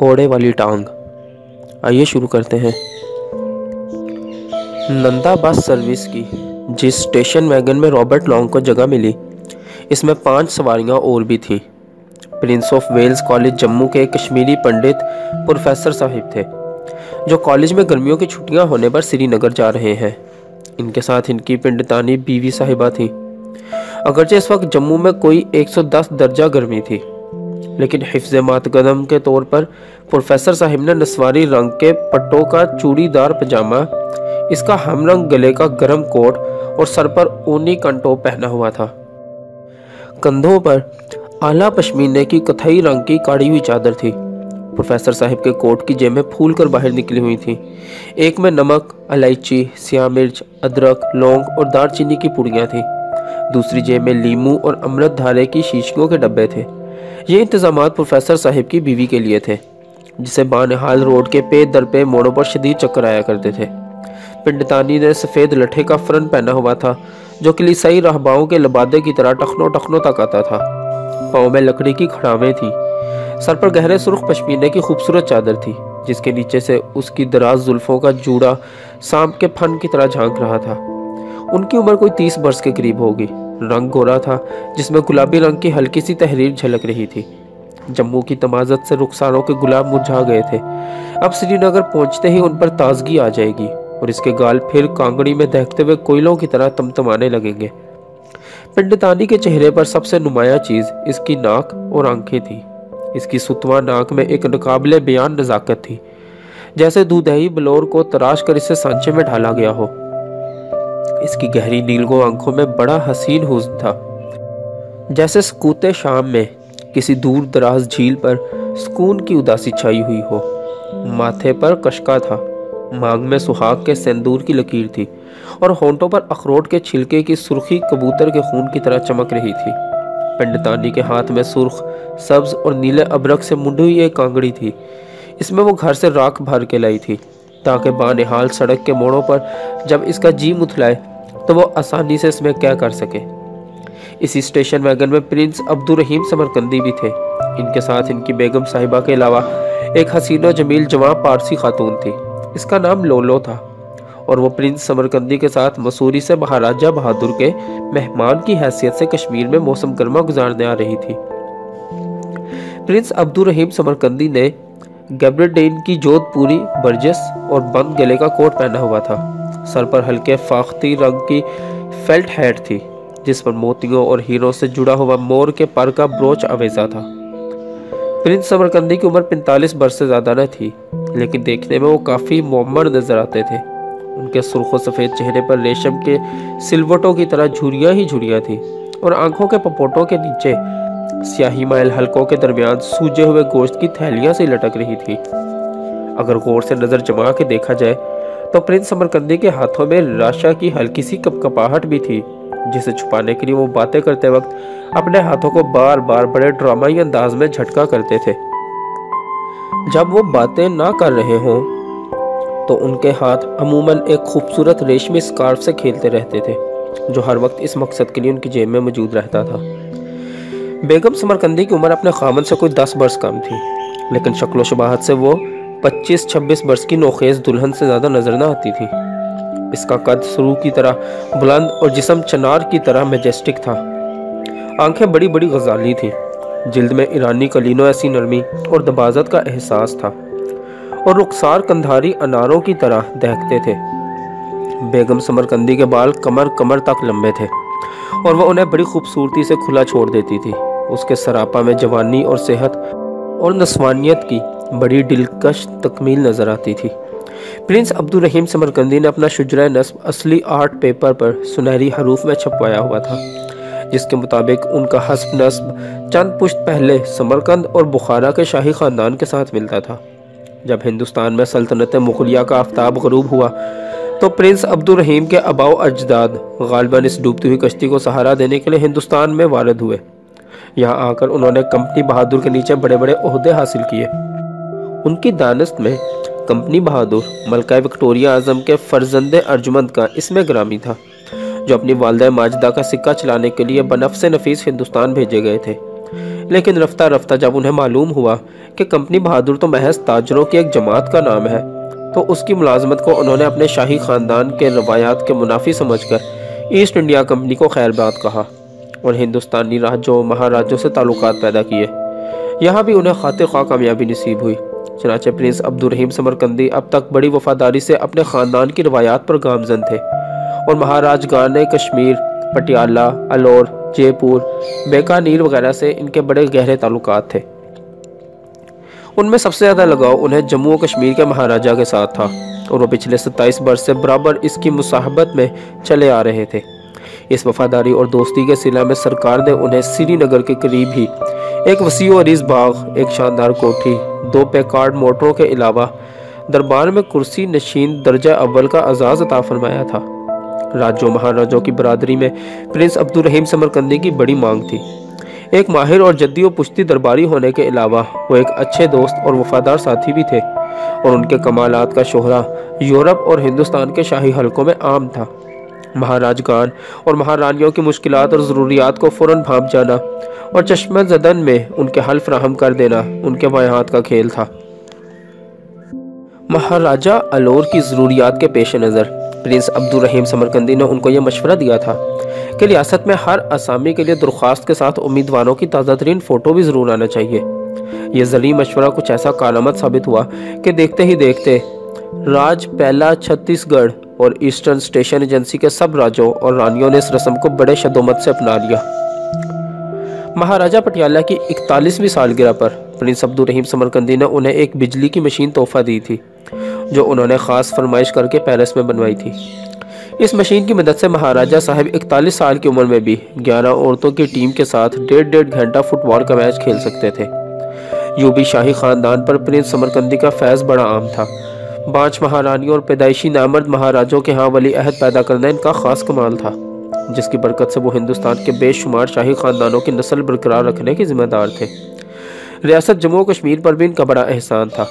گھوڑے والی ٹانگ۔ آئیے شروع کرتے ہیں۔ نندا بس سروس کی، جس اسٹیشن ویگن میں رابرٹ لانگ کو جگہ ملی، اس میں پانچ سواریاں اور بھی تھیں۔ Prince of Wales College Jammu کے کشمیری پنڈت پروفیسر صاحب تھے، جو کالج میں گرمیوں کی چھٹیاں ہونے پر سری نگر جا رہے ہیں۔ ان کے ساتھ ان کی پنڈتانی بیوی صاحبہ تھیں۔ اگرچہ اس وقت جموں میں کوئی ایک سو دس درجہ گرمی تھی۔ لیکن حفظ مات قدم کے طور پر پروفیسر صاحب نے نسواری رنگ کے پٹوں کا چوڑی دار پجامہ، اس کا ہم رنگ گلے کا گرم کوٹ اور سر پر اونی کنٹو پہنا ہوا تھا۔ کندھوں پر اعلیٰ پشمینے کی کتھائی رنگ کی کاڑی ہوئی چادر تھی۔ پروفیسر صاحب کے کوٹ کی جیب میں پھول کر باہر نکلی ہوئی تھی۔ ایک میں نمک، الائچی، سیاہ مرچ، ادرک، لونگ اور دار چینی کی پوڑیاں تھیں۔ دوسری جیب میں لیمو اور امرت دھارے کی شیشکوں کے ڈبے تھے۔ یہ انتظامات پروفیسر صاحب کی بیوی کے لیے تھے، جسے بانحال روڈ کے پے در پہ موڑوں پر شدید چکر آیا کرتے تھے۔ پنڈتانی نے سفید لٹھے کا فرن پہنا ہوا تھا، جو کلیسائی رہباؤں کے لبادے کی طرح ٹخنوں ٹخنوں تک آتا تھا۔ پاؤں میں لکڑی کی کھڑاویں تھی سر پر گہرے سرخ پشمینے کی خوبصورت چادر تھی، جس کے نیچے سے اس کی دراز زلفوں کا جوڑا سانپ کے پھن کی طرح جھانک رہا تھا۔ ان کی عمر کوئی تیس برس کے قریب ہوگی۔ رنگ گورا تھا، جس میں گلابی رنگ کی ہلکی سی تحریر جھلک رہی تھی۔ جموں کی تمازت سے رخساروں کے گلاب مرجھا گئے تھے۔ اب سری نگر پہنچتے ہی ان پر تازگی آ جائے گی اور اس کے گال پھر کانگڑی میں دہکتے ہوئے کوئلوں کی طرح تمتمانے لگیں گے۔ پنڈتانی کے چہرے پر سب سے نمایاں چیز اس کی ناک اور آنکھیں تھی اس کی ستواں ناک میں ایک نقابل بیان نزاکت تھی، جیسے دودہی بلور کو تراش کر اسے سانچے میں ڈھالا گیا ہو۔ اس کی گہری نیلگو آنکھوں میں بڑا حسین حسن تھا۔ جیسے سکوت شام میں کسی دور دراز جھیل پر سکون کی اداسی چھائی ہوئی ہو۔ ماتھے پر کشکا تھا۔ مانگ میں سہاگ کے سندور کی لکیر تھی اور ہونٹوں پر اخروٹ کے چھلکے کی سرخی کبوتر کے خون کی طرح چمک رہی تھی۔ پنڈتانی کے ہاتھ میں سرخ، سبز اور نیلے ابرک سے منڈی ہوئی ایک کانگڑی تھی۔ اس میں وہ گھر سے راک بھر کے لائی تھی۔ تاکہ بانحال سڑک کے موڑوں پر جب اس کا جی متلائے تو وہ آسانی سے اس میں کیا کر سکے۔ اسی اسٹیشن ویگن میں پرنس عبدالرحیم سمرکندی بھی تھے۔ ان کے ساتھ ان کی بیگم صاحبہ کے علاوہ ایک حسین و جمیل جوان پارسی خاتون تھی۔ اس کا نام لولو تھا۔ اور وہ پرنس سمرکندی کے ساتھ مسوری سے مہاراجہ بہادر کے مہمان کی حیثیت سے کشمیر میں موسم گرما گزارنے آ رہی تھی۔ پرنس عبدالرحیم سمرکندی نے گیبرڈین کی جوت پوری برجس اور بند گلے کا کوٹ پہنا ہوا تھا۔ سر پر ہلکے فاختی رنگ کی فیلٹ ہیٹ تھی، جس پر موتیوں اور ہیروں سے جڑا ہوا مور کے پر کا بروچ آویزہ تھا۔ پرنس سمرکندی کی عمر پنتالیس برس سے زیادہ نہ تھی، لیکن دیکھنے میں وہ کافی معمر نظر آتے تھے۔ ان کے سرخ و سفید چہرے پر ریشم کے سلوٹوں کی طرح جھوریاں ہی جھوریاں تھیں اور آنکھوں کے پپوٹوں کے نیچے سیاہی مائل حلقوں کے درمیان سوجے ہوئے گوشت کی تھیلیاں سے لٹک رہی تھی۔ اگر غور سے نظر جما کے دیکھا جائے تو پرنس سمرکندی کے ہاتھوں میں راشا کی ہلکی سی کپ کپاہٹ بھی تھی، جسے چھپانے کے لیے وہ باتیں کرتے وقت اپنے ہاتھوں کو بار بار بڑے ڈرامائی انداز میں جھٹکا کرتے تھے۔ جب وہ باتیں نہ کر رہے ہوں تو ان کے ہاتھ عموماً ایک خوبصورت ریشمی سکارف سے کھیلتے رہتے تھے، جو ہر وقت اس مقصد کے لیے ان کی جیب میں موجود رہتا تھا۔ بیگم سمرکندی کی عمر اپنے خامن سے کوئی دس برس کم تھی، لیکن شکل و شباہت سے وہ پچیس، چھبیس برس کی نوخیز دلہن سے زیادہ نظر نہ آتی تھی۔ اس کا قد سرو کی طرح بلند اور جسم چنار کی طرح میجسٹک تھا۔ آنکھیں بڑی بڑی غزالی تھیں۔ جلد میں ایرانی کلینو ایسی نرمی اور دبازت کا احساس تھا۔ اور رخسار کندھاری اناروں کی طرح دہکتے تھے۔ بیگم سمرکندی کے بال کمر کمر تک لمبے تھے اور وہ انہیں بڑی خوبصورتی سے کھلا چھوڑ دیتی تھی۔ اس کے سراپا میں جوانی اور صحت اور نسوانیت کی بڑی دلکش تکمیل نظر آتی تھی۔ پرنس عبدالرحیم سمرکندی نے اپنا شجرہ نصب اصلی آرٹ پیپر پر سنہری حروف میں چھپوایا ہوا تھا، جس کے مطابق ان کا حسب نصب چند پشت پہلے سمرکند اور بخارا کے شاہی خاندان کے ساتھ ملتا تھا۔ جب ہندوستان میں سلطنت مغلیہ کا آفتاب غروب ہوا، تو پرنس عبدالرحیم کے اباؤ اجداد غالباً اس ڈوبتی ہوئی کشتی کو سہارا دینے کے لیے ہندوستان میں وارد ہوئے۔ یہاں آ کر انہوں نے کمپنی بہادر کے نیچے بڑے بڑے عہدے حاصل کیے۔ ان کی دانست میں کمپنی بہادر ملکہ وکٹوریہ اعظم کے فرزند ارجمند کا اس میں گرامی تھا، جو اپنی والدہ ماجدہ کا سکہ چلانے کے لیے بنفس نفیس ہندوستان بھیجے گئے تھے۔ لیکن رفتہ رفتہ جب انہیں معلوم ہوا کہ کمپنی بہادر تو محض تاجروں کی ایک جماعت کا نام ہے، تو اس کی ملازمت کو انہوں نے اپنے شاہی خاندان کے روایات کے منافی سمجھ کر ایسٹ انڈیا کمپنی کو خیر بات کہا۔ اور ہندوستانی راجوں مہاراجوں سے تعلقات پیدا کیے۔ یہاں بھی انہیں خاطر خواہ کامیابی نصیب ہوئی۔ چنانچہ پرنس عبد الرحیم سمرکندی اب تک بڑی وفاداری سے اپنے خاندان کی روایات پر گامزن تھے۔ اور مہاراج گانے کشمیر، پٹیالہ، الور جے پور بیکانیر وغیرہ سے ان کے بڑے گہرے تعلقات تھے۔ ان میں سب سے زیادہ لگاؤ انہیں جموں و کشمیر کے مہاراجہ کے ساتھ تھا۔ اور وہ پچھلے ستائیس برس سے برابر اس کی مصاحبت میں چلے آ رہے تھے۔ اس وفاداری اور دوستی کے سلح میں سرکار نے انہیں سری نگر کے قریب ہی ایک وسیع و عریض باغ، ایک شاندار کوٹھی، دو پیکارڈ موٹروں کے علاوہ دربار میں کرسی نشین درجہ اول کا عزاز عطا فرمایا تھا۔ راجوں مہاراجوں کی برادری میں پرنس عبد الرحیم سمرکندی کی بڑی مانگ تھی۔ ایک ماہر اور جدی و پشتی درباری ہونے کے علاوہ وہ ایک اچھے دوست اور وفادار ساتھی بھی تھے اور ان کے کمالات کا شہرہ یورپ اور ہندوستان کے شاہی حلقوں میں عام تھا۔ مہاراج گان اور مہارانیوں کی مشکلات اور ضروریات کو فوراً بھانپ جانا اور چشمہ زدن میں ان کے حل فراہم کر دینا ان کے بایات کا کھیل تھا۔ مہاراجہ الور کی ضروریات کے پیش نظر۔ پرنس عبد الرحیم سمرکندی نے ان کو یہ مشورہ دیا تھا کہ ریاست میں ہر اسامی کے لیے درخواست کے ساتھ امیدواروں کی تازہ ترین فوٹو بھی ضرور آنا چاہیے۔ یہ ذریع مشورہ کچھ ایسا کالمت ثابت ہوا کہ دیکھتے ہی دیکھتے راج پہلا چھتیس گڑھ اور ایسٹرن اسٹیشن ایجنسی کے سب راجوں اور رانیوں نے اس رسم کو بڑے شدومت سے اپنا لیا۔ مہاراجہ پٹیالہ کی اکتالیسویں سالگرہ پر پرنس عبد الرحیم سمرکندی نے انہیں ایک بجلی کی مشین تحفہ دی تھی، جو انہوں نے خاص فرمائش کر کے پیرس میں بنوائی تھی۔ اس مشین کی مدد سے مہاراجہ صاحب اکتالیس سال کی عمر میں بھی گیارہ عورتوں کی ٹیم کے ساتھ ڈیڑھ ڈیڑھ گھنٹہ فٹ بال کا میچ کھیل سکتے تھے۔ یوں بھی شاہی خاندان پر پرنس سمرکندی کا فیض بڑا عام تھا۔ بانچ مہارانیوں اور پیدائشی نامرد مہاراجوں کے ہاں ولی عہد پیدا کرنا ان کا خاص کمال تھا، جس کی برکت سے وہ ہندوستان کے بے شمار شاہی خاندانوں کی نسل برقرار رکھنے کی ذمہ دار تھے۔ ریاست جموں کشمیر پر بھی ان کا بڑا احسان تھا۔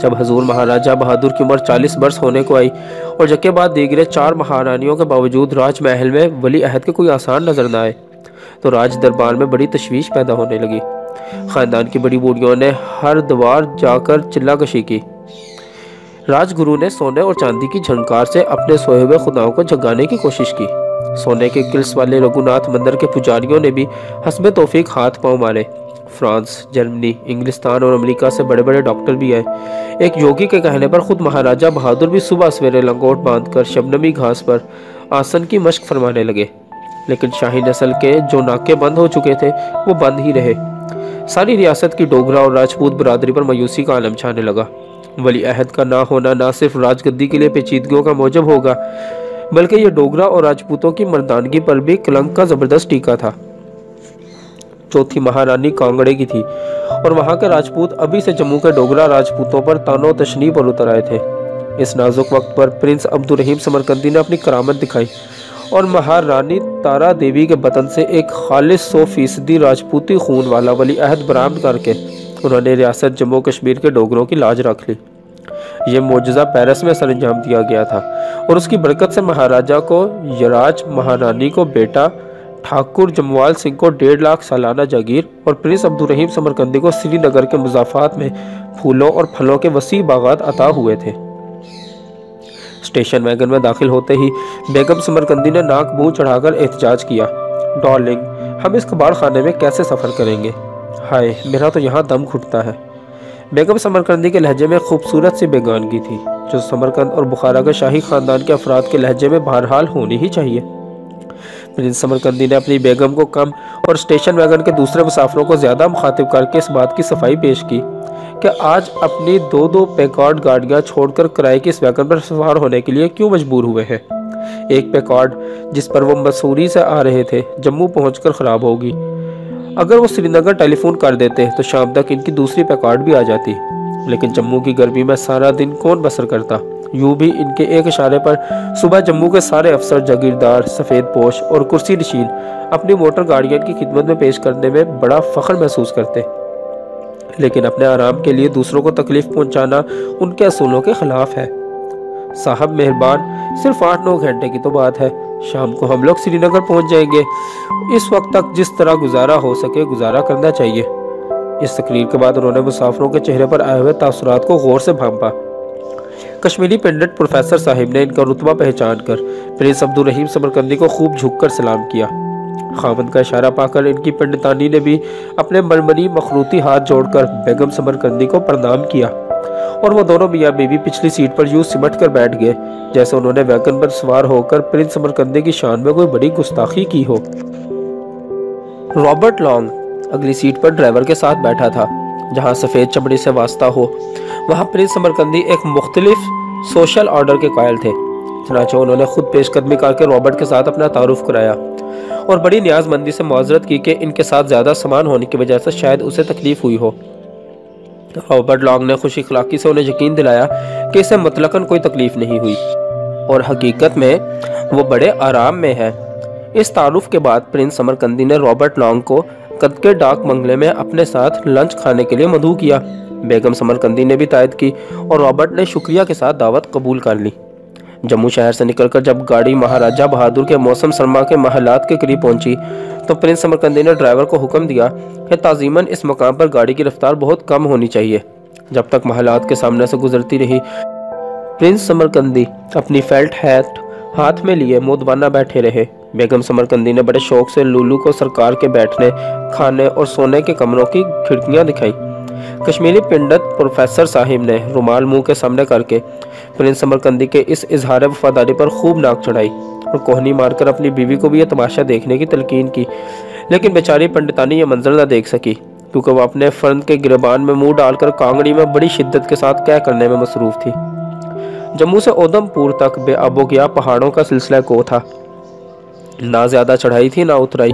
جب حضور مہاراجہ بہادر کی عمر چالیس برس ہونے کو آئی اور جکے بعد دیگرے چار مہارانیوں کے باوجود راج محل میں ولی عہد کے کوئی آسان نظر نہ آئے، تو راج دربار میں بڑی تشویش پیدا ہونے لگی۔ خاندان کی بڑی بوڑھیوں نے ہر دوار جا کر چلا کشی کی۔ راج گرو نے سونے اور چاندی کی جھنکار سے اپنے سوئے ہوئے خداؤں کو جگانے کی کوشش کی۔ سونے کے کلس والے رگوناتھ مندر کے پجاریوں نے بھی حسب توفیق ہاتھ پاؤں مارے۔ فرانس، جرمنی، انگلستان اور امریکہ سے بڑے بڑے ڈاکٹر بھی آئے۔ ایک یوگی کے کہنے پر خود مہاراجہ بہادر بھی صبح سویرے لنگوٹ باندھ کر شبنمی گھاس پر آسن کی مشق فرمانے لگے۔ لیکن شاہی نسل کے جو ناکے بند ہو چکے تھے، وہ بند ہی رہے۔ ساری ریاست کی ڈوگرا اور راجپوت برادری پر میوسی کا عالم چھانے لگا۔ ولی عہد کا نہ ہونا نہ صرف راج گدی کے لیے پیچیدگیوں کا موجب ہوگا، بلکہ یہ ڈوگرا اور راجپوتوں کی مردانگی پر بھی کلنک کا زبردست ٹیکہ تھا۔ چوتھی مہارانی کانگڑے کی تھی اور وہاں کے راجپوت ابھی سے جموں کے ڈوگرا راجپوتوں پر تانو تشنی پر اتر آئے تھے۔ اس نازک وقت پر پرنس عبد الرحیم سمرکندی نے اپنی کرامت دکھائی اور مہارانی تارا دیوی کے بطن سے ایک خالص سو فیصدی راجپوتی خون والا ولی عہد برامد کر کے انہوں نے ریاست جموں کشمیر کے ڈوگروں کی لاج رکھ لی۔ یہ معجزہ پیرس میں سر انجام دیا گیا تھا اور اس کی برکت سے مہاراجہ کو یراج مہارانی کو بیٹا ٹھاکر جموال سنگھ کو ڈیڑھ لاکھ سالانہ جاگیر اور پرنس عبد الرحیم سمرکندی کو سری نگر کے مضافات میں پھولوں اور پھلوں کے وسیع باغات عطا ہوئے تھے۔ اسٹیشن ویگن میں داخل ہوتے ہی بیگم سمرکندی نے ناک بو چڑھا کر احتجاج کیا۔ ڈارلنگ، ہم اس کباڑ خانے میں کیسے سفر کریں گے؟ ہائے، میرا تو یہاں دم گھٹتا ہے۔ بیگم سمرکندی کے لہجے میں خوبصورت سی بیگانگی تھی، جو سمرکند اور بخارا کے شاہی خاندان کے افراد کے لہجے میں بہرحال ہونی ہی چاہیے۔ پرنس سمرکندی نے اپنی بیگم کو کم اور اسٹیشن ویگن کے دوسرے مسافروں کو زیادہ مخاطب کر کے اس بات کی صفائی پیش کی کہ آج اپنی دو دو پیکارڈ گاڑیاں چھوڑ کر کرائے کی اس ویگن پر سوار ہونے کے لیے کیوں مجبور ہوئے ہیں؟ ایک پیکارڈ جس پر وہ مسوری سے آ رہے تھے، جموں پہنچ کر خراب ہوگی۔ اگر وہ سری نگر ٹیلی فون کر دیتے تو شام تک ان کی دوسری پیکارڈ بھی آ جاتی۔ لیکن جموں کی گرمی میں سارا دن کون بسر کرتا؟ یوں بھی ان کے ایک اشارے پر صبح جموں کے سارے افسر، جاگیردار، سفید پوش اور کرسی نشین اپنی موٹر گاڑیاں کی خدمت میں پیش کرنے میں بڑا فخر محسوس کرتے۔ لیکن اپنے آرام کے لیے دوسروں کو تکلیف پہنچانا ان کے اصولوں کے خلاف ہے۔ صاحب، مہربان، صرف آٹھ نو گھنٹے کی تو بات ہے۔ شام کو ہم لوگ سری نگر پہنچ جائیں گے۔ اس وقت تک جس طرح گزارا ہو سکے گزارا کرنا چاہیے۔ اس تقریر کے بعد انہوں نے مسافروں کے چہرے پر آئے ہوئے تاثرات کو غور سے بھانپا۔ کشمیری پنڈت پروفیسر صاحب نے ان کا رتبہ پہچان کر پرنس عبد الرحیم سمرکندی کو خوب جھک کر سلام کیا۔ خامد کا اشارہ پا کر ان کی پنڈتانی نے بھی اپنے مرمنی مخروطی ہاتھ جوڑ کر بیگم سمرکندی کو پرنام کیا۔ اور وہ دونوں میاں بیوی پچھلی سیٹ پر یوں سمٹ کر بیٹھ گئے، جیسے انہوں نے ویگن پر سوار ہو کر پرنس سمرکندی کی شان میں کوئی بڑی گستاخی کی ہو۔ رابرٹ لانگ اگلی سیٹ پر ڈرائیور کے ساتھ بیٹھا تھا، جہاں سفید چمڑی سے واسطہ ہو۔ وہاں پرنس سمرکندی ایک مختلف سوشل آرڈر کے قائل تھے، چنانچہ انہوں نے خود پیش قدمی کر کے رابرٹ کے ساتھ اپنا تعارف کرایا اور بڑی نیاز مندی سے معذرت کی کہ ان کے ساتھ زیادہ سامان ہونے کی وجہ سے شاید اسے تکلیف ہوئی ہو۔ رابرٹ لانگ نے خوش اخلاقی سے انہیں یقین دلایا کہ اسے مطلقاً کوئی تکلیف نہیں ہوئی اور حقیقت میں وہ بڑے آرام میں ہے۔ اس تعارف کے بعد پرنس سمرکندی نے رابرٹ لانگ کو قد کے ڈاک منگلے میں اپنے ساتھ لنچ کھانے کے لیے مدعو کیا۔ بیگم سمرکندی نے بھی تائید کی اور رابرٹ نے شکریہ کے ساتھ دعوت قبول کر لی۔ جموں شہر سے نکل کر جب گاڑی مہاراجہ بہادر کے موسم سرما کے محلات کے قریب پہنچی تو پرنس سمرکندی نے ڈرائیور کو حکم دیا کہ تعظیماً اس مقام پر گاڑی کی رفتار بہت کم ہونی چاہیے۔ جب تک محلات کے سامنے سے گزرتی رہی، پرنس سمرکندی اپنی فیلٹ ہیٹ ہاتھ میں لیے مودبانہ بیٹھے رہے۔ بیگم سمرکندی نے بڑے شوق سے لولو کو سرکار کے بیٹھنے، کھانے اور سونے کے کمروں کی کھڑکیاں دکھائی۔ کشمیری پنڈت پروفیسر صاحب نے رومال منہ کے سامنے کر کے پرنس سمرکندی کے اس اظہار وفاداری پر خوب ناک چڑھائی اور کوہنی مار کر اپنی بیوی کو بھی یہ تماشا دیکھنے کی تلقین کی، لیکن بیچاری پنڈتانی یہ منظر نہ دیکھ سکی، کیونکہ وہ اپنے فرند کے گربان میں منہ ڈال کر کانگڑی میں بڑی شدت کے ساتھ کہہ کرنے میں مصروف تھی۔ جموں سے اودم پور تک بے آب و گیا پہاڑوں کا سلسلہ کو تھا۔ نہ زیادہ چڑھائی تھی، نہ اترائی،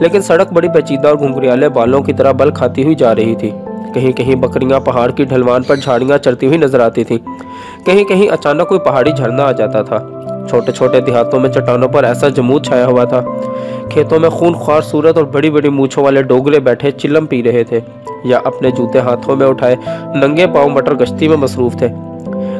لیکن سڑک بڑی پیچیدہ اور گھنگریالے بالوں کی طرح بل کھاتی ہوئی جا رہی تھی۔ کہیں کہیں بکریاں پہاڑ کی ڈھلوان پر جھاڑیاں چڑھتی ہوئی نظر آتی تھی کہیں کہیں اچانک کوئی پہاڑی جھرنا آ جاتا تھا۔ چھوٹے چھوٹے دیہاتوں میں چٹانوں پر ایسا جمود چھایا ہوا تھا۔ کھیتوں میں خون خوار صورت اور بڑی بڑی مونچھوں والے ڈوگرے بیٹھے چلم پی رہے تھے یا اپنے جوتے ہاتھوں میں اٹھائے ننگے پاؤں مٹر گشتی میں مصروف تھے۔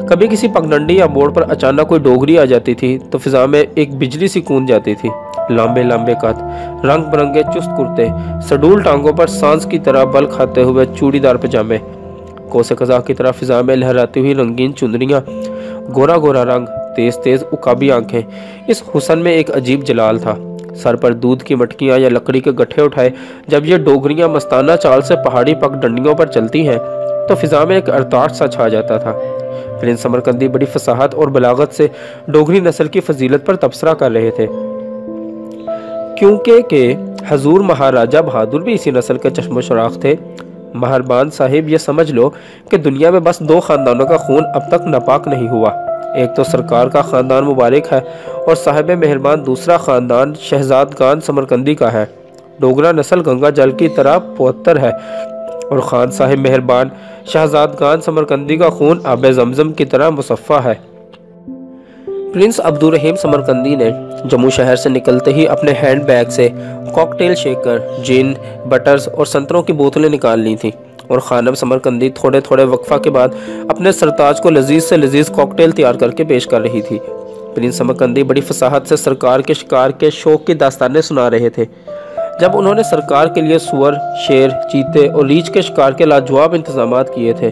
کبھی کسی پگڈنڈی یا موڑ پر اچانک کوئی ڈوگری آ جاتی تھی تو فضا میں ایک بجلی سی کون جاتی تھی۔ لمبے لمبے قد، رنگ برنگے چست کرتے، سڈول ٹانگوں پر سانس کی طرح بل کھاتے ہوئے چوڑی دار پجامے۔ کوسے قزا کی طرح فضا میں لہراتی ہوئی رنگین چندریاں، گورا گورا رنگ، تیز تیز اکابی آنکھیں۔ اس حسن میں ایک عجیب جلال تھا۔ سر پر دودھ کی مٹکیاں یا لکڑی کے گٹھے اٹھائے، جب یہ ڈوگریاں مستانہ چال سے پہاڑی پک ڈنڈیوں پر چلتی ہیں، تو فضا میں ایک ارتاش سا چھا جاتا تھا۔ پرنس سمرکندی بڑی فصاحت اور بلاغت سے ڈوگری نسل کی فضیلت پر تبصرہ کر رہے تھے۔ کیونکہ کہ حضور مہاراجہ بہادر بھی اسی نسل کے چشم و شراخ تھے۔ مہربان صاحب، یہ سمجھ لو کہ دنیا میں بس دو خاندانوں کا خون اب تک ناپاک نہیں ہوا۔ ایک تو سرکار کا خاندان مبارک ہے اور صاحب مہربان دوسرا خاندان شہزادگان سمرکندی کا ہے۔ ڈوگرا نسل گنگا جل کی طرح پوتر ہے۔ اور خان صاحب مہربان شہزاد گان سمرکندی کا خون آب زمزم کی طرح مصفہ ہے۔ پرنس عبدالرحیم سمرکندی نے جموں شہر سے نکلتے ہی اپنے ہینڈ بیگ سے کاکٹیل شیکر جن بٹرز اور سنتروں کی بوتلیں نکال لی تھیں اور خانم سمرکندی تھوڑے تھوڑے وقفہ کے بعد اپنے سرتاج کو لذیذ سے لذیذ کاکٹیل تیار کر کے پیش کر رہی تھی۔ پرنس سمرکندی بڑی فصاحت سے سرکار کے شکار کے شوق کی داستانیں سنا رہے تھے۔ جب انہوں نے سرکار کے لیے سور، شیر، چیتے اور ریچھ کے شکار کے لاجواب انتظامات کیے تھے،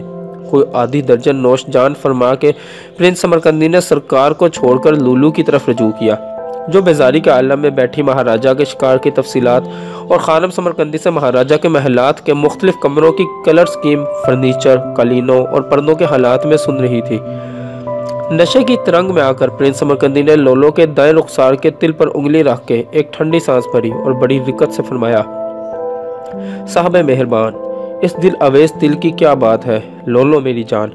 کوئی آدھی درجن نوش جان فرما کے پرنس سمرکندی نے سرکار کو چھوڑ کر لولو کی طرف رجوع کیا، جو بیزاری کے عالم میں بیٹھی مہاراجہ کے شکار کی تفصیلات اور خانم سمرکندی سے مہاراجہ کے محلات کے مختلف کمروں کی کلر سکیم، فرنیچر، قلینوں اور پردوں کے حالات میں سن رہی تھی۔ نشے کی ترنگ میں آ کر پرنس سمرکندی نے لولو کے دائیں رخسار کے تل پر انگلی رکھ کے ایک ٹھنڈی سانس پری اور بڑی رکت سے فرمایا، صاحب مہربان، اس دل اویس دل کی کیا بات ہے؟ لولو میری جان،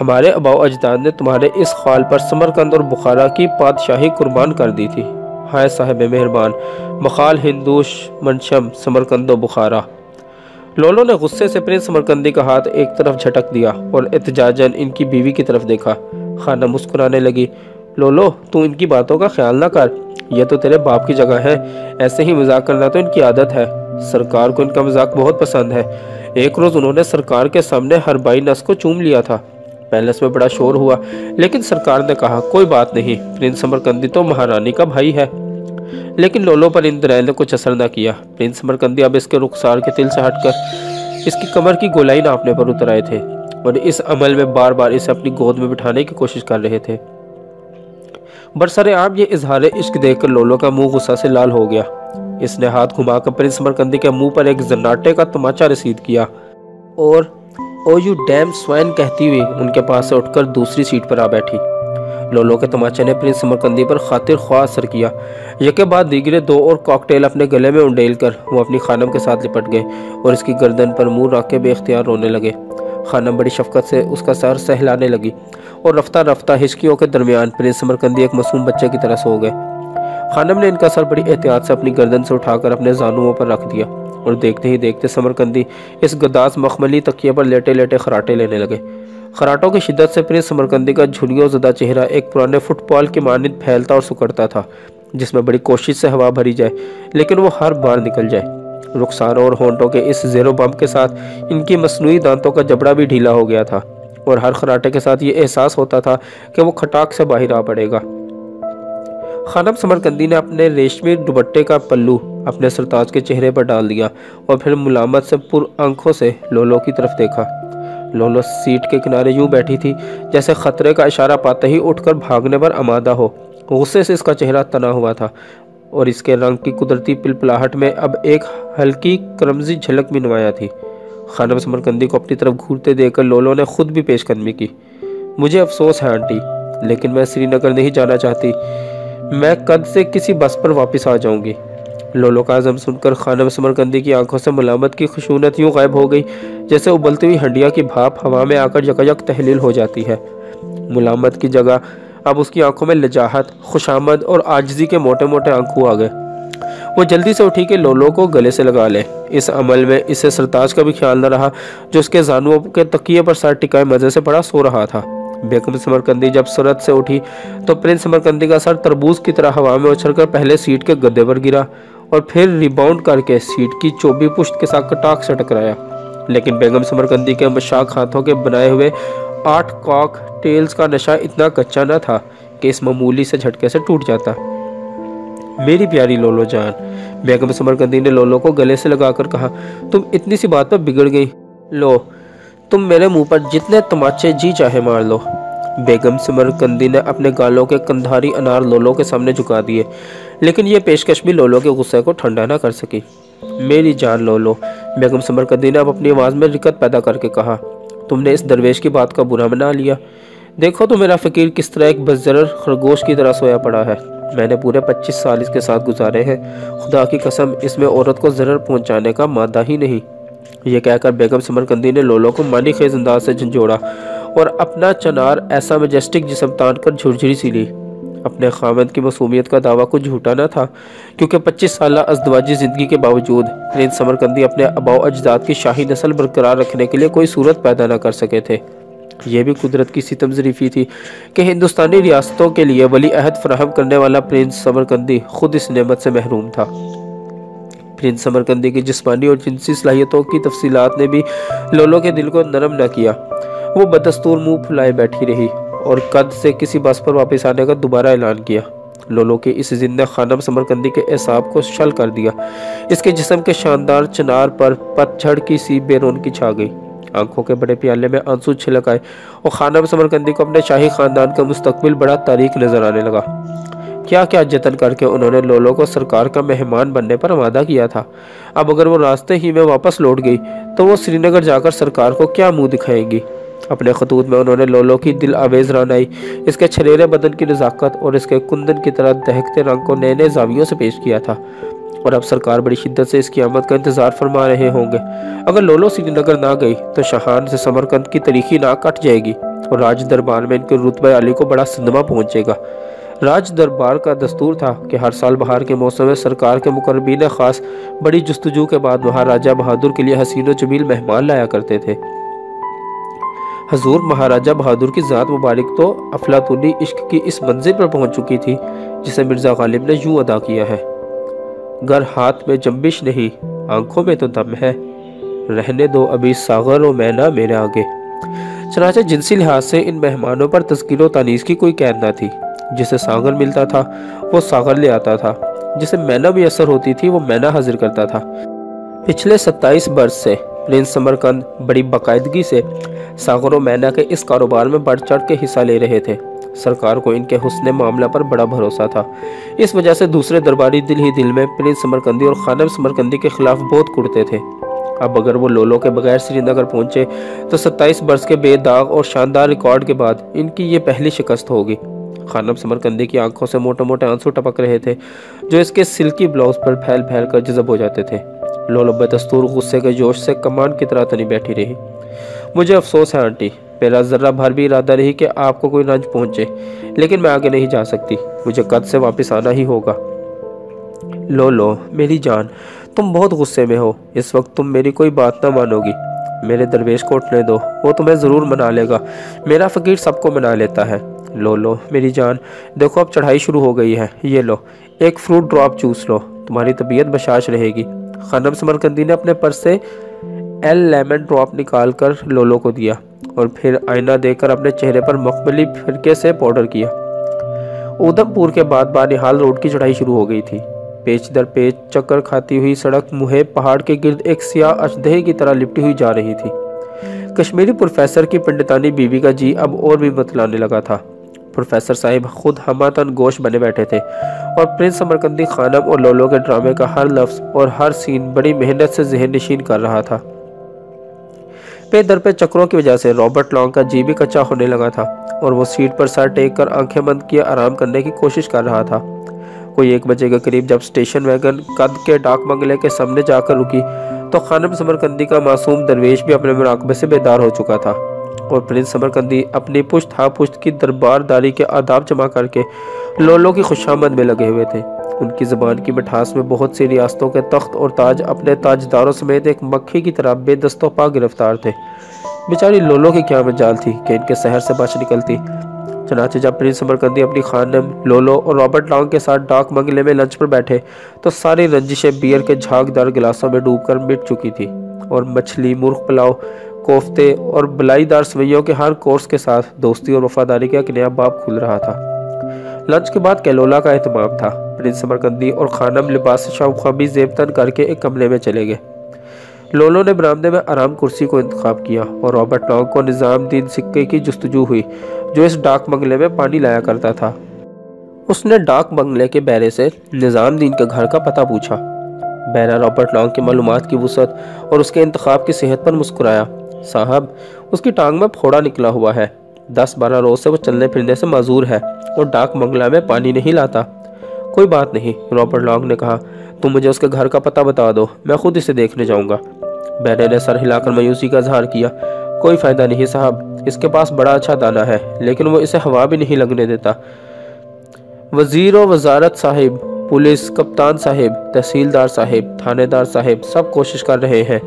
ہمارے اباؤ اجداد نے تمہارے اس خال پر سمرکند اور بخارا کی پادشاہی قربان کر دی تھی۔ ہائے صاحب مہربان، مخال ہندوش منشم سمرکند و بخارا۔ لولو نے غصے سے پرنس سمرکندی کا ہاتھ ایک طرف جھٹک دیا اور احتجاجن ان کی بیوی کی طرف دیکھا۔ خانہ مسکرانے لگی۔ لولو، تو ان کی باتوں کا خیال نہ کر۔ یہ تو تیرے باپ کی جگہ ہے۔ ایسے ہی مذاق کرنا تو ان کی عادت ہے۔ سرکار کو ان کا مذاق بہت پسند ہے۔ ایک روز انہوں نے سرکار کے سامنے ہر بائی نس کو چوم لیا تھا۔ پیلس میں بڑا شور ہوا، لیکن سرکار نے کہا، کوئی بات نہیں۔ پرنس سمرکندی تو مہارانی کا بھائی ہے۔ لیکن لولو پر ان نے کچھ اثر نہ کیا۔ پرنس سمرکندی اب اس کے رخسار کے تل سے ہٹ کر اس کی کمر کی گولائی ناپنے پر اتر آئے تھے۔ اور اس عمل میں بار بار اسے اپنی گود میں بٹھانے کی کوشش کر رہے تھے۔ برسر عام یہ اظہار عشق دیکھ کر لولو کا منہ غصہ سے لال ہو گیا۔ اس نے ہاتھ گھما کر پرنس سمرکندی کے منہ پر ایک زناٹے کا تماچا رسید کیا۔ اور او یو ڈیم سوین کہتی ہوئی ان کے پاس سے اٹھ کر دوسری سیٹ پر آ بیٹھی۔ لولو کے تماچے نے پرنس سمرکندی پر خاطر خواہ اثر کیا۔ یکے بعد دیگرے دو اور کاکٹیل اپنے گلے میں انڈیل کر وہ اپنی خانم کے ساتھ لپٹ گئے اور اس کی گردن پر منہ رکھ کے بے اختیار رونے لگے۔ خانم بڑی شفقت سے اس کا سر سہلانے لگی اور رفتہ رفتہ ہچکیوں کے درمیان پرنس سمرکندی ایک معصوم بچے کی طرح سو گئے۔ خانم نے ان کا سر بڑی احتیاط سے اپنی گردن سے اٹھا کر اپنے زانووں پر رکھ دیا اور دیکھتے ہی دیکھتے سمرکندی اس گداز مخملی تکیے پر لیٹے لیٹے خراٹے لینے لگے۔ خراٹوں کی شدت سے پرنس سمرکندی کا جھنیوں زدہ چہرہ ایک پرانے فٹ پال کی مانند پھیلتا اور سکڑتا تھا، جس میں بڑی کوشش سے ہوا بھری جائے، لیکن وہ ہر بار نکل جائے۔ رخساروں اور ہونٹوں کے اس زیرو بم کے ساتھ ان کی مصنوعی دانتوں کا جبڑا بھی ڈھیلا ہو گیا تھا اور ہر خراٹے کے ساتھ یہ احساس ہوتا تھا کہ وہ کھٹاک سے باہر آ پڑے گا۔ خانم سمرکندی نے اپنے ریشمی دوبٹے کا پلو اپنے سرتاج کے چہرے پر ڈال دیا اور پھر ملامت سے پر آنکھوں سے لولو کی طرف دیکھا۔ لولو سیٹ کے کنارے یوں بیٹھی تھی جیسے خطرے کا اشارہ پاتے ہی اٹھ کر بھاگنے پر امادہ ہو۔ غصے سے اس کا چہرہ تنا ہوا تھا۔ اور اس کے رنگ کی قدرتی پلپلاہٹ میں اب ایک ہلکی کرمزی جھلک بھی نمایا تھی۔ خانم سمرکندی کو اپنی طرف گھورتے دے کر لولو نے خود بھی پیش قدمی کی۔ مجھے افسوس ہے، آنٹی، لیکن میں سری نگر نہیں جانا چاہتی۔ میں قد سے کسی بس پر واپس آ جاؤں گی؟ لولو کا عزم سن کر خانم سمرکندی کی آنکھوں سے ملامت کی خشونت یوں غائب ہو گئی جیسے ابلتی ہوئی ہنڈیا کی بھاپ ہوا میں آ کر یک یک تحلیل ہو جاتی ہے۔ ملامت کی جگہ اب اس کی آنکھوں میں لجاہت خوشامد اور آجزی کے موٹے موٹے آنکھوں آ گئے۔ وہ جلدی سے اٹھی کے لولو کو گلے سے لگا لے اس عمل میں اسے سرتاج کا بھی خیال نہ رہا، جو اس کے زانوں کے تقیے پر سر ٹکائے مزے سے پڑا سو رہا تھا۔ بیگم سمرکندی جب سرت سے اٹھی تو پرنس سمرکندی کا سر تربوز کی طرح ہوا میں اچھل کر پہلے سیٹ کے گدے پر گرا اور پھر ریباؤنڈ کر کے سیٹ کی چوبی پشت کے ساتھ کٹاک سے ٹکرایا۔ لیکن بیگم سمرکندی کے مشاق ہاتھوں کے بنائے ہوئے آٹھ کاک ٹیلز کا نشہ اتنا کچا نہ تھا کہ اس معمولی سے جھٹکے سے ٹوٹ جاتا۔ میری پیاری لولو جان بیگم سمرکندی نے لولو کو گلے سے لگا کر کہا، تم اتنی سی بات پر بگڑ گئی۔ لو، تم میرے منہ پر جتنے تماچے جی چاہے مار لو۔ بیگم سمرکندی نے اپنے گالوں کے کندھاری انار لولو کے سامنے جھکا دیے، لیکن یہ پیشکش بھی لولو کے غصے کو ٹھنڈا نہ کر سکی۔ میری جان لولو، بیگم سمرکندی نے اب اپنی آواز میں رکت پیدا کر کے کہا تم نے اس درویش کی بات کا برا بنا لیا۔ دیکھو تو میرا فقیر کس طرح ایک بزرر خرگوش کی طرح سویا پڑا ہے۔ میں نے پورے پچیس سال اس کے ساتھ گزارے ہیں۔ خدا کی قسم، اس میں عورت کو ضرر پہنچانے کا مادہ ہی نہیں۔ یہ کہہ کر بیگم سمرکندی نے لولو کو مانی خیز انداز سے جھنجھوڑا اور اپنا چنار ایسا مجیسٹک جسم تان کر جھرجھری سی لی۔ اپنے خامد کی مصومیت کا دعویٰ کچھ جھوٹا نہ تھا، کیونکہ پچیس سالہ ازدواجی زندگی کے باوجود پرنس سمرکندی اپنے اباؤ اجداد کی شاہی نسل برقرار رکھنے کے لیے کوئی صورت پیدا نہ کر سکے تھے۔ یہ بھی قدرت کی ستم ظریفی تھی کہ ہندوستانی ریاستوں کے لیے ولی عہد فراہم کرنے والا پرنس سمرکندی خود اس نعمت سے محروم تھا۔ پرنس سمرکندی کی جسمانی اور جنسی صلاحیتوں کی تفصیلات نے بھی لولو کے دل کو نرم نہ کیا۔ وہ بدستور منہ پھلائے بیٹھی رہی۔ اور قد سے کسی بس پر واپس آنے کا دوبارہ اعلان کیا۔ لولو کے اس زندہ خانم سمرکندی کے احساب کو شل کر دیا۔ اس کے جسم کے شاندار چنار پر پت جھڑ کی سی بے رون کی چھا گئی۔ آنکھوں کے بڑے پیالے میں آنسو چھلک آئے اور خانم سمرکندی کو اپنے شاہی خاندان کا مستقبل بڑا تاریخ نظر آنے لگا۔ کیا کیا جتن کر کے انہوں نے لولو کو سرکار کا مہمان بننے پر آمادہ کیا تھا؟ اب اگر وہ راستے ہی میں واپس لوٹ گئی تو وہ سری نگر جا کر سرکار کو کیا منہ دکھائیں گی؟ اپنے خطوط میں انہوں نے لولو کی دل آویز رانائی اس کے چھلیرے بدن کی نزاکت اور اس کے کندن کی طرح دہکتے رنگ کو نئے نئے زاویوں سے پیش کیا تھا۔ اور اب سرکار بڑی شدت سے اس کی آمد کا انتظار فرما رہے ہوں گے۔ اگر لولو سری نگر نہ گئی تو شاہان سے سمرکند کی تاریخی نہ کٹ جائے گی اور راج دربار میں ان کے رتبہ علی کو بڑا صدمہ پہنچے گا۔ راج دربار کا دستور تھا کہ ہر سال بہار کے موسم میں سرکار کے مقربین خاص بڑی جستجو کے بعد وہاں راجہ بہادر کے لیے حسین و جمیل مہمان لایا کرتے تھے۔ حضور مہاراجہ بہادر کی ذات مبارک تو افلاطونی عشق کی اس منزل پر پہنچ چکی تھی، جسے مرزا غالب نے یوں ادا کیا ہے۔ گر ہاتھ میں جنبش نہیں، آنکھوں میں تو دم ہے۔ رہنے دو ابھی ساغر و مینا میرے آگے۔ چنانچہ جنسی لحاظ سے ان مہمانوں پر تذکیر و تانیز کی کوئی قید نہ تھی۔ جسے ساغر ملتا تھا، وہ ساغر لے آتا تھا۔ جسے مینا بھی اثر ہوتی تھی، وہ مینا حاضر کرتا تھا۔ پچھلے ستائیس برس سے پرنس سمرکند بڑی باقاعدگی سے ساغر و مینا کے اس کاروبار میں بڑھ چڑھ کے حصہ لے رہے تھے۔ سرکار کو ان کے حسن معاملہ پر بڑا بھروسہ تھا۔ اس وجہ سے دوسرے درباری دل ہی دل میں پرنس سمرکندی اور خانم سمرکندی کے خلاف بہت کڑتے تھے۔ اب اگر وہ لولو کے بغیر سری نگر پہنچے تو ستائیس برس کے بے داغ اور شاندار ریکارڈ کے بعد ان کی یہ پہلی شکست ہوگی۔ خانم سمرکندی کی آنکھوں سے موٹے موٹے آنسو ٹپک رہے تھے جو اس کے سلکی بلاؤز پر پھیل پھیل کر جذب ہو جاتے تھے۔ لولو دستور غصے کے جوش سے کمان کی طرح تنی بیٹھی رہی۔ مجھے افسوس ہے، آنٹی۔ میرا ذرہ بھر بھی ارادہ رہی کہ آپ کو کوئی رنج پہنچے، لیکن میں آگے نہیں جا سکتی۔ مجھے قد سے واپس آنا ہی ہوگا۔ لو لو، میری جان، تم بہت غصے میں ہو۔ اس وقت تم میری کوئی بات نہ مانو گی۔ میرے درویش کو اٹھنے دو۔ وہ تمہیں ضرور منا لے گا۔ میرا فقیر سب کو منا لیتا ہے۔ لو لو، میری جان، دیکھو اب چڑھائی شروع ہو گئی ہے۔ یہ لو، ایک فروٹ ڈراپ چوس لو۔ تمہاری طبیعت بشاش رہے گی۔ خانم سمرکندی نے اپنے پر سے ایل لیمن ڈراپ نکال کر لولو کو دیا اور پھر آئینہ دے کر اپنے چہرے پر مقبلی پھرکے سے پاؤڈر کیا۔ اودم پور کے بعد بانحال روڈ کی چڑھائی شروع ہو گئی تھی۔ پیچ در پیچ چکر کھاتی ہوئی سڑک مہے پہاڑ کے گرد ایک سیاہ اشدہی کی طرح لپٹی ہوئی جا رہی تھی۔ کشمیری پروفیسر کی پنڈتانی بی بی کا جی اب اور بھی متلانے لگا تھا۔ پروفیسر صاحب خود ہماتن گوش بنے بیٹھے تھے اور پرنس سمرکندی خانم اور لولو کے ڈرامے کا ہر لفظ اور ہر سین بڑی محنت سے ذہن نشین کر رہا تھا۔ پہ در پہ چکروں کی وجہ سے رابرٹ لانگ کا جی بھی کچا ہونے لگا تھا اور وہ سیٹ پر سر ٹیک کر آنکھیں بند کیے آرام کرنے کی کوشش کر رہا تھا۔ کوئی ایک بجے کے قریب جب سٹیشن ویگن قد کے ڈاک بنگلے کے سامنے جا کر رکی تو خانم سمرکندی کا معصوم درویش بھی اپنے مراقبے سے بیدار ہو چکا تھا۔ اور پرنس سمرکندی اپنی پشت ہا پشت کی دربار داری کے آداب جمع کر کے لولو کی خوشامد میں لگے ہوئے تھے۔ ان کی زبان کی مٹھاس میں بہت سی ریاستوں کے تخت اور تاج اپنے تاجداروں سمیت ایک مکھی کی طرح بے دست و پا گرفتار تھے۔ بیچاری لولو کی کیا مجال تھی کہ ان کے سہر سے بچ نکلتی۔ چنانچہ جب پرنس سمرکندی اپنی خانم لولو اور رابرٹ لانگ کے ساتھ ڈاک منگلے میں لنچ پر بیٹھے تو ساری رنجشیں بیئر کے جھاگ دار گلاسوں میں ڈوب کر مٹ چکی تھی اور مچھلی مرخ پلاؤ کوفتے اور بلائی دار سوئیوں کے ہر کورس کے ساتھ دوستی اور وفاداری کا ایک نیا باب کھل رہا تھا۔ لنچ کے بعد کیلولا کا اہتمام تھا۔ پرنس سمرکندی اور خانم لباس شاہ خبی زیبتن کر کے ایک کمرے میں چلے گئے۔ لولو نے برامدے میں آرام کرسی کو انتخاب کیا اور رابرٹ لانگ کو نظام دین سکے کی جستجو ہوئی، جو اس ڈاک بنگلے میں پانی لایا کرتا تھا۔ اس نے ڈاک بنگلے کے بیرے سے نظام دین کے گھر کا پتہ پوچھا۔ بیرہ رابرٹ لانگ کی معلومات کی وسعت اور اس کے انتخاب کی صحت پر مسکرایا۔ صاحب، اس کی ٹانگ میں پھوڑا نکلا ہوا ہے۔ دس بارہ روز سے وہ چلنے پھرنے سے معذور ہے اور ڈاک بنگلہ میں پانی نہیں لاتا۔ کوئی بات نہیں رابرٹ لانگ نے کہا، تم مجھے اس کے گھر کا پتہ بتا دو، میں خود اسے دیکھنے جاؤں گا۔ بیرے نے سر ہلا کر میوسی کا اظہار کیا۔ کوئی فائدہ نہیں صاحب، اس کے پاس بڑا اچھا دانا ہے، لیکن وہ اسے ہوا بھی نہیں لگنے دیتا۔ وزیر و وزارت صاحب، پولیس کپتان صاحب، تحصیلدار صاحب، تھانے دار صاحب، سب کوشش کر رہے ہیں۔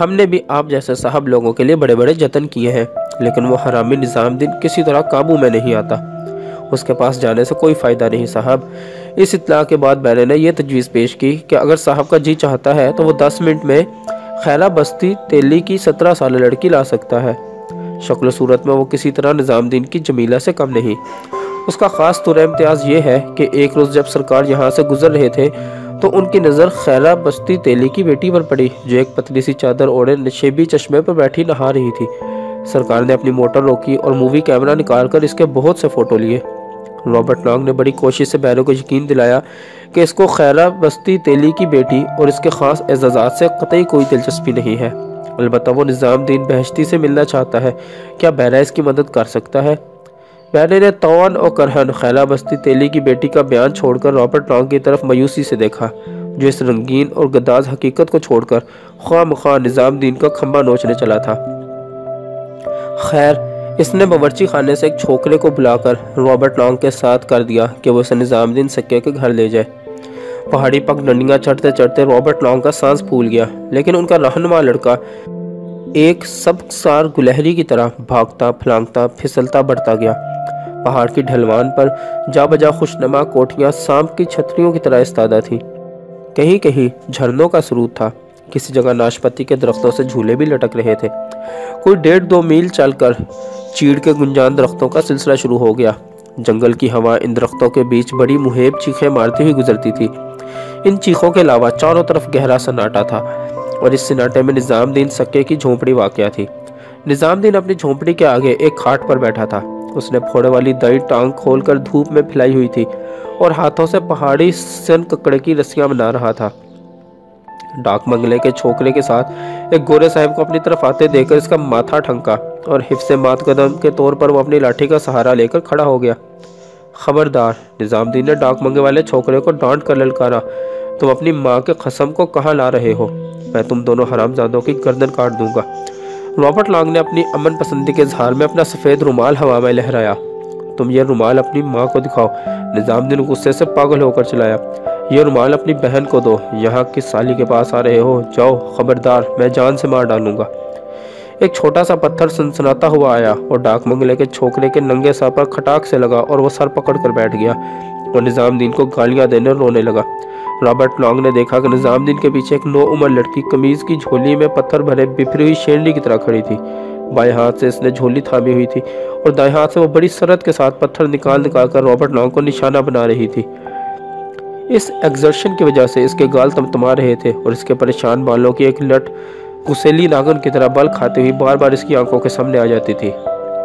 ہم نے بھی آپ جیسے صاحب لوگوں کے لیے بڑے بڑے جتن کیے ہیں، لیکن وہ حرامی نظام دن کسی طرح قابو میں نہیں آتا۔ اس کے پاس جانے سے کوئی فائدہ نہیں صاحب۔ اس اطلاع کے بعد بیرے نے یہ تجویز پیش کی کہ اگر صاحب کا جی چاہتا ہے تو وہ دس منٹ میں خیرہ بستی تیلی کی سترہ سال لڑکی لا سکتا ہے۔ شکل و صورت میں وہ کسی طرح نظام دین کی جمیلہ سے کم نہیں۔ اس کا خاص طور امتیاز یہ ہے کہ ایک روز جب سرکار یہاں سے گزر رہے تھے تو ان کی نظر خیرہ بستی تیلی کی بیٹی پر پڑی، جو ایک پتلی سی چادر اوڑے نشیبی چشمے پر بیٹھی نہا رہی تھی۔ سرکار نے اپنی موٹر روکی اور مووی کیمرہ نکال کر اس کے بہت سے فوٹو لیے۔ رابرٹ لانگ نے بڑی کوشش سے بیروں کو یقین دلایا کہ اس کو خیرہ بستی تیلی کی بیٹی اور اس کے خاص اعزازات سے قطعی کوئی دلچسپی نہیں ہے۔ البتہ وہ نظام دین بہشتی سے ملنا چاہتا ہے۔ کیا بیرہ اس کی مدد کر سکتا ہے؟ بیرے نے توان اور کرہن خیرہ بستی، تیلی کی بیٹی کا بیان چھوڑ کر رابرٹ لانگ کی طرف میوسی سے دیکھا، جو اس رنگین اور گداز حقیقت کو چھوڑ کر خواہ مخواہ نظام دین کا کھمبا نوچنے چلا تھا۔ خیر، اس نے باورچی خانے سے ایک چھوکرے کو بلا کر رابرٹ لانگ کے ساتھ کر دیا کہ وہ اسے نظام دین سکے کے گھر لے جائے۔ پہاڑی پک ڈنڈیاں چڑھتے چڑھتے رابرٹ لانگ کا سانس پھول گیا، لیکن ان کا رہنما لڑکا ایک سب سار گلہری کی طرح بھاگتا، پھلانگتا، پھسلتا بڑھتا گیا۔ پہاڑ کی ڈھلوان پر جا بجا خوشنما کوٹیاں سانپ کی چھتریوں کی طرح استادہ تھی کہیں کہیں جھرنوں کا سرود تھا۔ کسی جگہ ناشپتی کے درختوں سے جھولے بھی لٹک رہے تھے۔ کوئی ڈیڑھ دو میل چل کر چیڑ کے گنجان درختوں کا سلسلہ شروع ہو گیا۔ جنگل کی ہوا ان درختوں کے بیچ بڑی محیب چیخیں مارتی ہوئی گزرتی تھی۔ ان چیخوں کے علاوہ چاروں طرف گہرا سناٹا تھا اور اس سناٹے میں نظام دین سکے کی جھونپڑی واقعہ تھی۔ نظام دین اپنی جھونپڑی کے آگے ایک کھاٹ پر بیٹھا تھا۔ اس نے پھوڑے والی دائی ٹانگ کھول کر دھوپ میں پھیلائی ہوئی تھی اور ہاتھوں سے پہاڑی سن ککڑے کی رسیاں بنا رہا تھا۔ ڈاک منگلے کے چھوکرے کے ساتھ ایک گورے صاحب کو اپنی طرف آتے دے کر اس کا ماتھا ٹھنکا اور حفظ مات قدم کے طور پر وہ اپنی لاٹھی کا سہارا لے کر کھڑا ہو گیا۔ خبردار، نظام دین نے ڈاک منگے والے چھوکرے کو ڈانٹ کر للکارا، تم اپنی ماں کے قسم کو کہاں لا رہے ہو؟ میں تم دونوں حرام زادوں کی گردن کاٹ دوں گا۔ رابرٹ لانگ نے اپنی امن پسندی کے اظہار میں اپنا سفید رومال ہوا میں لہرایا۔ تم یہ رومال اپنی ماں کو دکھاؤ، نظام دن غصے سے پاگل ہو کر چلایا۔ یہ رومال اپنی بہن کو دو، یہاں کس سالی کے پاس آ رہے ہو؟ جاؤ، خبردار، میں جان سے مار ڈالوں گا۔ ایک چھوٹا سا پتھر سنسناتا ہوا آیا اور ڈاک منگلے کے چھوکرے کے ننگے سر پر کھٹاک سے لگا اور وہ سر پکڑ کر بیٹھ گیا اور نظام دین کو گالیاں دینے رونے لگا۔ رابرٹ لانگ نے دیکھا کہ نظام دین کے پیچھے ایک نو عمر لڑکی کمیز کی جھولی میں پتھر بھرے بپری ہوئی شیرنی کی طرح کھڑی تھی۔ بائیں ہاتھ سے اس نے جھولی تھامی ہوئی تھی اور دائیں ہاتھ سے وہ بڑی سرت کے ساتھ پتھر نکال نکال کر رابرٹ لانگ کو نشانہ بنا رہی تھی۔ اس ایگزرشن کی وجہ سے اس کے گال تمتما رہے تھے اور اس کے پریشان بالوں کی ایک لٹ گسیلی ناگن کی طرح بل کھاتے ہوئی بار بار اس کی آنکھوں کے سامنے آ جاتی تھی۔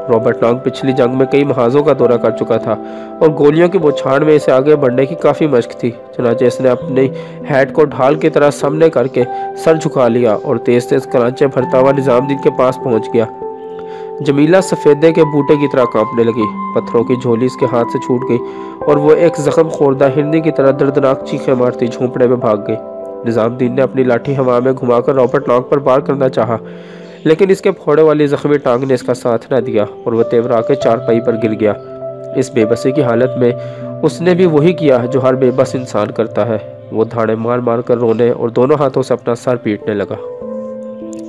رابرٹ لانگ پچھلی جنگ میں کئی محاذوں کا دورہ کر چکا تھا اور گولیوں کی بوچھاڑ میں اسے آگے بڑھنے کی کافی مشق تھی۔ چنانچہ اس نے اپنی ہیڈ کو ڈھال کی طرح سامنے کر کے سر جھکا لیا اور تیز تیز کرانچے بھرتا ہوا نظام دین کے پاس پہنچ گیا۔ جمیلہ سفیدے کے بوٹے کی طرح کانپنے لگی، پتھروں کی جھولی اس کے ہاتھ سے چھوٹ گئی اور وہ ایک زخم خوردہ ہرنی کی طرح دردناک چیخیں مارتی جھونپڑے میں بھاگ گئی۔ نظام دین نے اپنی لاٹھی ہوا میں گھما کر رابرٹ لانگ پر بار کرنا چاہا، لیکن اس کے پھوڑے والی زخمی ٹانگ نے اس کا ساتھ نہ دیا اور وہ تیورا کے چار پائی پر گر گیا۔ اس بے بسی کی حالت میں اس نے بھی وہی کیا جو ہر بے بس انسان کرتا ہے۔ وہ دھاڑے مار مار کر رونے اور دونوں ہاتھوں سے اپنا سر پیٹنے لگا۔